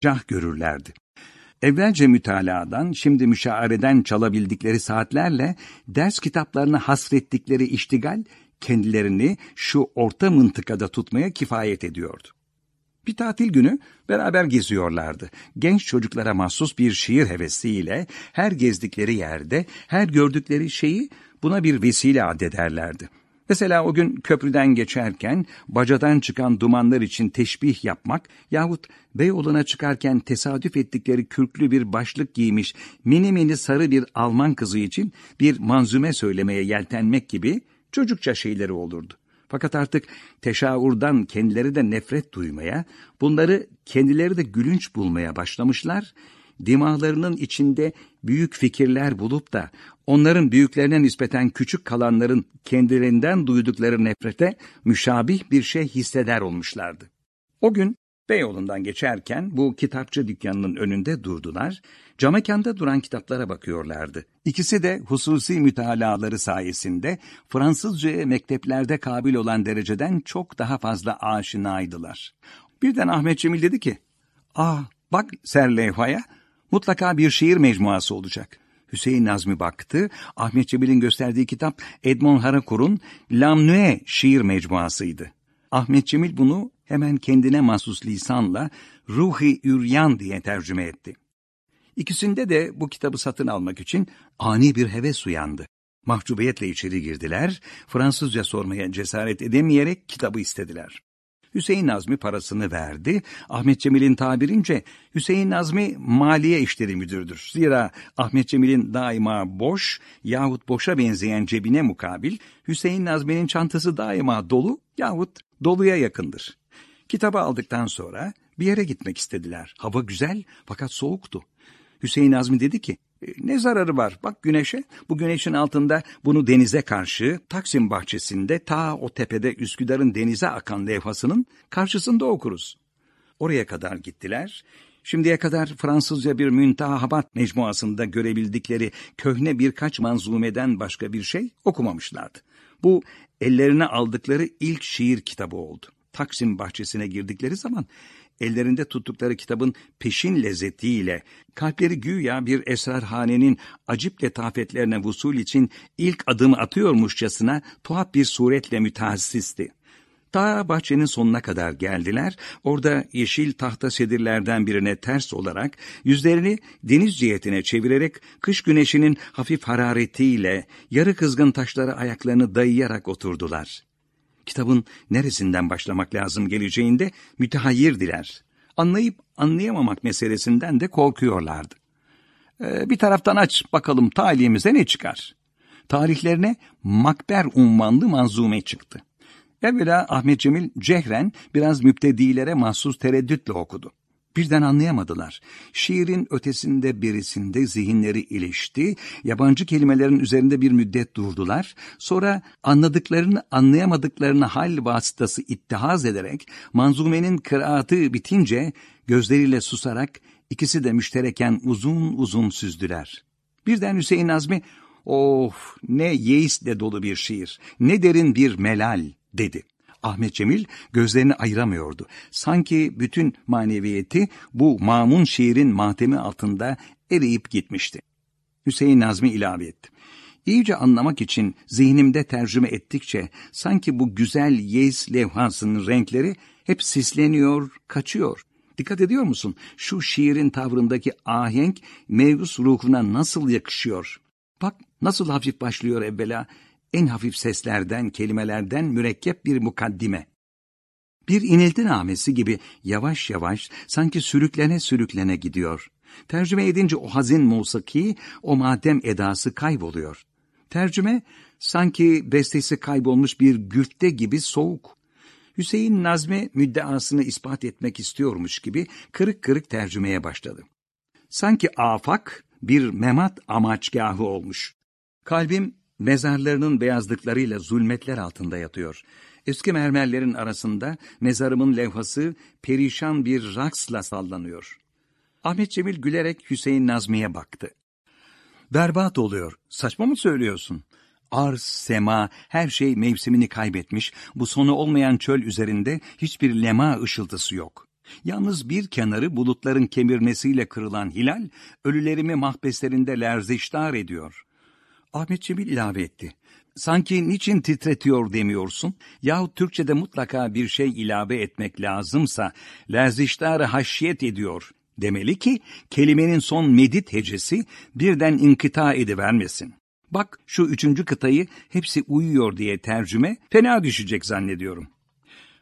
cah görürlerdi. Evvelce mütaladan, şimdi müşaareden çalabildikleri saatlerle ders kitaplarına hasrettikleri iştigal, kendilerini şu orta mıntıkada tutmaya kifayet ediyordu. Bir tatil günü beraber geziyorlardı. Genç çocuklara mahsus bir şiir hevesiyle her gezdikleri yerde, her gördükleri şeyi buna bir vesile addederlerdi. Mesela o gün köprüden geçerken bacadan çıkan dumanlar için teşbih yapmak yahut Beyoğlu'na çıkarken tesadüf ettikleri kürklü bir başlık giymiş mini mini sarı bir Alman kızı için bir manzume söylemeye yeltenmek gibi çocukça şeyleri olurdu. Fakat artık teşaurdan kendileri de nefret duymaya, bunları kendileri de gülünç bulmaya başlamışlar, dimağlarının içinde büyük fikirler bulup da onların büyüklerine nispeten küçük kalanların kendilerinden duydukları nefrete müşabih bir şey hisseder olmuşlardı. O gün Beyoğlu'ndan geçerken bu kitapçı dükkanının önünde durdular, camekanda duran kitaplara bakıyorlardı. İkisi de hususi mütalaları sayesinde Fransızca'ya mekteplerde kabil olan dereceden çok daha fazla aşinaydılar. Birden Ahmet Cemil dedi ki, ''Ah bak serlevhaya, mutlaka bir şiir mecmuası olacak.'' Hüseyin Nazmi baktı, Ahmet Cemil'in gösterdiği kitap Edmond Haracourt'un Lamnue şiir mecmuasıydı. Ahmet Cemil bunu hemen kendine mahsus lisanla Ruhi Üryan diye tercüme etti. İkisinde de bu kitabı satın almak için ani bir heves uyandı. Mahcubiyetle içeri girdiler, Fransızca sormaya cesaret edemeyerek kitabı istediler. Hüseyin Nazmi parasını verdi. Ahmet Cemil'in tabirince Hüseyin Nazmi maliye işleri müdürdür. Zira Ahmet Cemil'in daima boş yahut boşa benzeyen cebine mukabil Hüseyin Nazmi'nin çantası daima dolu yahut doluya yakındır. Kitabı aldıktan sonra bir yere gitmek istediler. Hava güzel fakat soğuktu. Hüseyin Azmi dedi ki, ne zararı var bak güneşe, bu güneşin altında bunu denize karşı Taksim bahçesinde ta o tepede Üsküdar'ın denize akan levhasının karşısında okuruz. Oraya kadar gittiler. Şimdiye kadar Fransızca bir müntahabat mecmuasında görebildikleri köhne birkaç manzumeden başka bir şey okumamışlardı. Bu ellerine aldıkları ilk şiir kitabı oldu. Taksim bahçesine girdikleri zaman ellerinde tuttukları kitabın peşin lezzetiyle kalpleri güya bir esrarhanenin acip letafetlerine vusul için ilk adımı atıyormuşçasına tuhaf bir suretle mütehassisti. Ta bahçenin sonuna kadar geldiler. Orada yeşil tahta sedirlerden birine ters olarak yüzlerini deniz cihetine çevirerek kış güneşinin hafif hararetiyle yarı kızgın taşlara ayaklarını dayayarak oturdular kitabın neresinden başlamak lazım geleceğinde mütehayyirdiler. Anlayıp anlayamamak meselesinden de korkuyorlardı. Ee, bir taraftan aç bakalım talihimize ne çıkar. Tarihlerine Makber unvanlı manzume çıktı. Evvela Ahmet Cemil cehren biraz müptedilere mahsus tereddütle okudu. Birden anlayamadılar. Şiirin ötesinde birisinde zihinleri ilişti, yabancı kelimelerin üzerinde bir müddet durdular, sonra anladıklarını anlayamadıklarını hal vasıtası ittihaz ederek manzumenin kıraatı bitince gözleriyle susarak ikisi de müştereken uzun uzun süzdüler. Birden Hüseyin Nazmi, of ne yeisle dolu bir şiir, ne derin bir melal dedi. Ahmet Cemil gözlerini ayıramıyordu. Sanki bütün maneviyeti bu mamun şiirin matemi altında eriyip gitmişti. Hüseyin Nazmi ilave etti. İyice anlamak için zihnimde tercüme ettikçe sanki bu güzel yes levhasının renkleri hep sisleniyor, kaçıyor. Dikkat ediyor musun? Şu şiirin tavrındaki ahenk mevzus ruhuna nasıl yakışıyor? Bak nasıl hafif başlıyor evvela, en hafif seslerden, kelimelerden mürekkep bir mukaddime. Bir inilti namesi gibi yavaş yavaş sanki sürüklene sürüklene gidiyor. Tercüme edince o hazin musiki, o matem edası kayboluyor. Tercüme sanki bestesi kaybolmuş bir gürtte gibi soğuk. Hüseyin Nazmi müddeasını ispat etmek istiyormuş gibi kırık kırık tercümeye başladı. Sanki afak bir memat amaçgahı olmuş. Kalbim mezarlarının beyazlıklarıyla zulmetler altında yatıyor. Eski mermerlerin arasında mezarımın levhası perişan bir raksla sallanıyor. Ahmet Cemil gülerek Hüseyin Nazmi'ye baktı. Berbat oluyor. Saçma mı söylüyorsun? Arz, sema, her şey mevsimini kaybetmiş, bu sonu olmayan çöl üzerinde hiçbir lema ışıltısı yok. Yalnız bir kenarı bulutların kemirmesiyle kırılan hilal, ölülerimi mahbeslerinde lerziştar ediyor. Ahmet Cemil ilave etti. Sanki niçin titretiyor demiyorsun? Yahut Türkçe'de mutlaka bir şey ilave etmek lazımsa, lerziştar haşyet ediyor demeli ki, kelimenin son medit hecesi birden inkıta edivermesin. Bak şu üçüncü kıtayı hepsi uyuyor diye tercüme fena düşecek zannediyorum.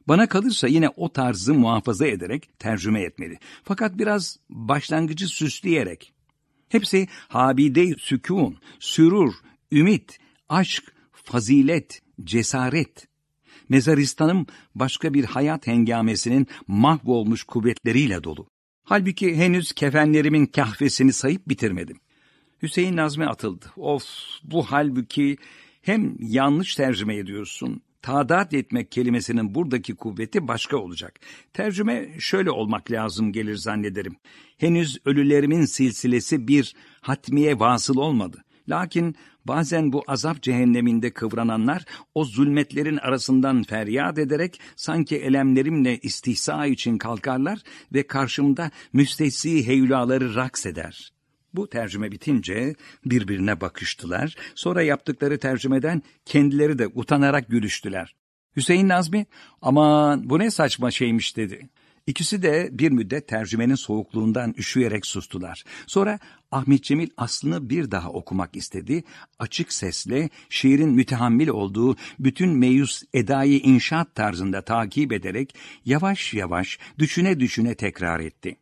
Bana kalırsa yine o tarzı muhafaza ederek tercüme etmeli. Fakat biraz başlangıcı süsleyerek. Hepsi habide sükun, sürur, ümit, aşk, fazilet, cesaret. Mezaristanım başka bir hayat hengamesinin mahvolmuş kuvvetleriyle dolu. Halbuki henüz kefenlerimin kahvesini sayıp bitirmedim. Hüseyin Nazmi atıldı. Of bu halbuki hem yanlış tercüme ediyorsun. Tadat etmek kelimesinin buradaki kuvveti başka olacak. Tercüme şöyle olmak lazım gelir zannederim. Henüz ölülerimin silsilesi bir hatmiye vasıl olmadı. Lakin bazen bu azap cehenneminde kıvrananlar o zulmetlerin arasından feryat ederek sanki elemlerimle istihsa için kalkarlar ve karşımda müstehsi heyulaları raks eder. Bu tercüme bitince birbirine bakıştılar. Sonra yaptıkları tercümeden kendileri de utanarak gülüştüler. Hüseyin Nazmi, aman bu ne saçma şeymiş dedi. İkisi de bir müddet tercümenin soğukluğundan üşüyerek sustular. Sonra Ahmet Cemil aslını bir daha okumak istedi. Açık sesle şiirin mütehammil olduğu bütün meyus edayı inşaat tarzında takip ederek yavaş yavaş düşüne düşüne tekrar etti.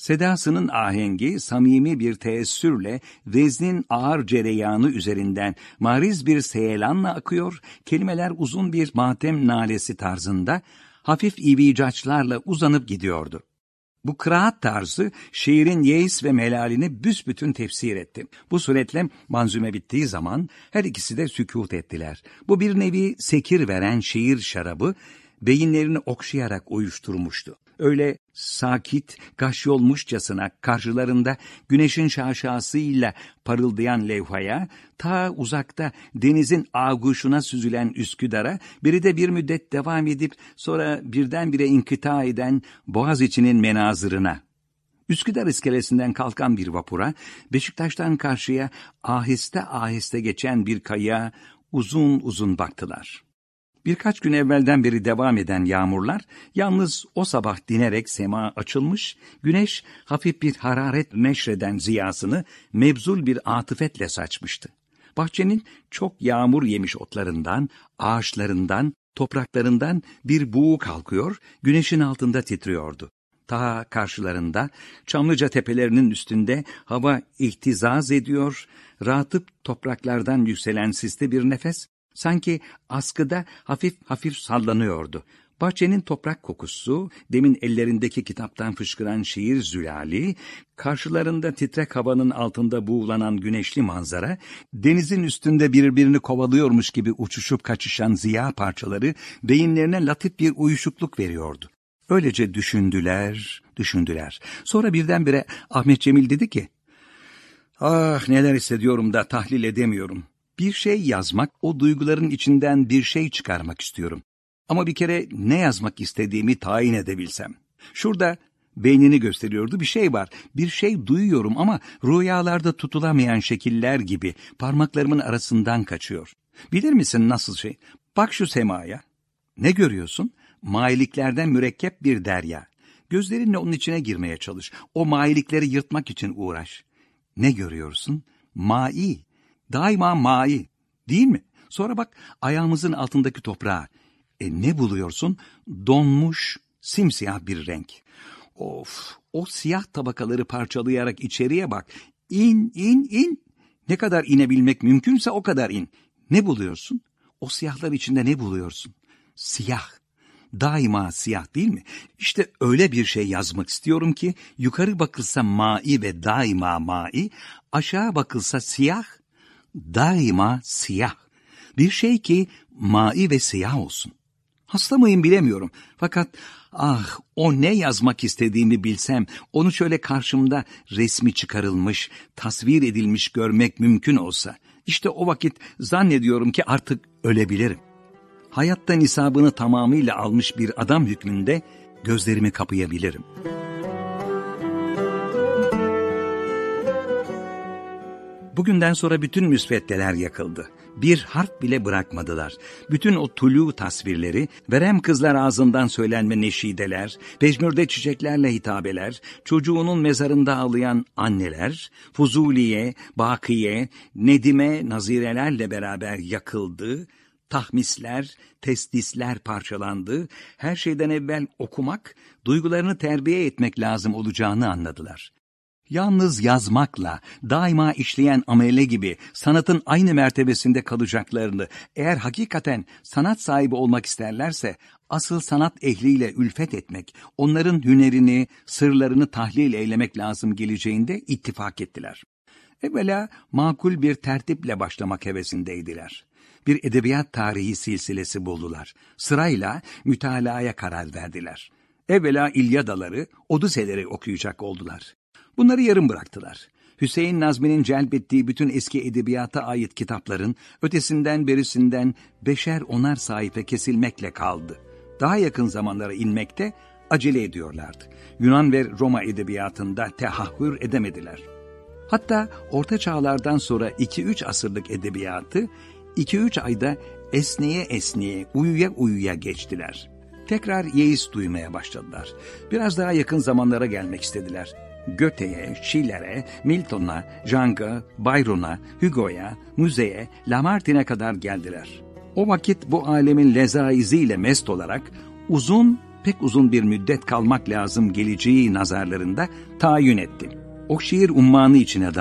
Sedasının ahengi samimi bir teessürle veznin ağır cereyanı üzerinden mariz bir seyelanla akıyor, kelimeler uzun bir matem nalesi tarzında hafif ivicaçlarla uzanıp gidiyordu. Bu kıraat tarzı şiirin yeis ve melalini büsbütün tefsir etti. Bu suretle manzume bittiği zaman her ikisi de sükut ettiler. Bu bir nevi sekir veren şiir şarabı beyinlerini okşayarak uyuşturmuştu öyle sakit, gaşyolmuşçasına karşılarında güneşin şaşasıyla parıldayan levhaya, ta uzakta denizin ağuşuna süzülen Üsküdar'a, biri de bir müddet devam edip sonra birdenbire inkıta eden Boğaziçi'nin menazırına, Üsküdar iskelesinden kalkan bir vapura, Beşiktaş'tan karşıya aheste aheste geçen bir kaya uzun uzun baktılar.'' Birkaç gün evvelden beri devam eden yağmurlar yalnız o sabah dinerek sema açılmış, güneş hafif bir hararet neşreden ziyasını mebzul bir atıfetle saçmıştı. Bahçenin çok yağmur yemiş otlarından, ağaçlarından, topraklarından bir buğu kalkıyor, güneşin altında titriyordu. Ta karşılarında, Çamlıca tepelerinin üstünde hava ihtizaz ediyor, rahatıp topraklardan yükselen siste bir nefes, Sanki askıda hafif hafif sallanıyordu. Bahçenin toprak kokusu, demin ellerindeki kitaptan fışkıran şiir zülali, karşılarında titrek havanın altında buğulanan güneşli manzara, denizin üstünde birbirini kovalıyormuş gibi uçuşup kaçışan ziya parçaları beyinlerine latif bir uyuşukluk veriyordu. Öylece düşündüler, düşündüler. Sonra birdenbire Ahmet Cemil dedi ki, Ah neler hissediyorum da tahlil edemiyorum. Bir şey yazmak, o duyguların içinden bir şey çıkarmak istiyorum. Ama bir kere ne yazmak istediğimi tayin edebilsem. Şurada beynini gösteriyordu bir şey var. Bir şey duyuyorum ama rüyalarda tutulamayan şekiller gibi parmaklarımın arasından kaçıyor. Bilir misin nasıl şey? Bak şu semaya. Ne görüyorsun? Mailiklerden mürekkep bir derya. Gözlerinle onun içine girmeye çalış. O mailikleri yırtmak için uğraş. Ne görüyorsun? Mai. Daima mai, değil mi? Sonra bak ayağımızın altındaki toprağa. E ne buluyorsun? Donmuş, simsiyah bir renk. Of, o siyah tabakaları parçalayarak içeriye bak. İn, in, in. Ne kadar inebilmek mümkünse o kadar in. Ne buluyorsun? O siyahlar içinde ne buluyorsun? Siyah. Daima siyah değil mi? İşte öyle bir şey yazmak istiyorum ki yukarı bakılsa mai ve daima mai, aşağı bakılsa siyah daima siyah. Bir şey ki mai ve siyah olsun. Hasta mıyım bilemiyorum. Fakat ah o ne yazmak istediğimi bilsem, onu şöyle karşımda resmi çıkarılmış, tasvir edilmiş görmek mümkün olsa, işte o vakit zannediyorum ki artık ölebilirim. Hayattan isabını tamamıyla almış bir adam hükmünde gözlerimi kapayabilirim. Bugünden sonra bütün müsveddeler yakıldı. Bir harf bile bırakmadılar. Bütün o tulu tasvirleri, verem kızlar ağzından söylenme neşideler, pejmürde çiçeklerle hitabeler, çocuğunun mezarında ağlayan anneler, Fuzuliye, Bakiye, Nedime nazirelerle beraber yakıldı, tahmisler, testisler parçalandı, her şeyden evvel okumak, duygularını terbiye etmek lazım olacağını anladılar. Yalnız yazmakla daima işleyen amele gibi sanatın aynı mertebesinde kalacaklarını, eğer hakikaten sanat sahibi olmak isterlerse asıl sanat ehliyle ülfet etmek, onların hünerini, sırlarını tahlil eylemek lazım geleceğinde ittifak ettiler. Evvela makul bir tertiple başlamak hevesindeydiler. Bir edebiyat tarihi silsilesi buldular. Sırayla mütalaya karar verdiler. Evvela İlyadaları, Oduseleri okuyacak oldular. Bunları yarım bıraktılar. Hüseyin Nazmi'nin celbettiği bütün eski edebiyata ait kitapların ötesinden berisinden beşer onar sayfa kesilmekle kaldı. Daha yakın zamanlara inmekte acele ediyorlardı. Yunan ve Roma edebiyatında tehahhür edemediler. Hatta orta çağlardan sonra 2-3 asırlık edebiyatı 2-3 ayda esneye esneye, uyuya uyuya geçtiler. Tekrar yeis duymaya başladılar. Biraz daha yakın zamanlara gelmek istediler. Göte'ye, Schiller'e, Milton'a, Jung'a, Byron'a, Hugo'ya, Müze'ye, Lamartine'e kadar geldiler. O vakit bu alemin lezaiziyle mest olarak uzun, pek uzun bir müddet kalmak lazım geleceği nazarlarında tayin etti. O şiir ummanı içine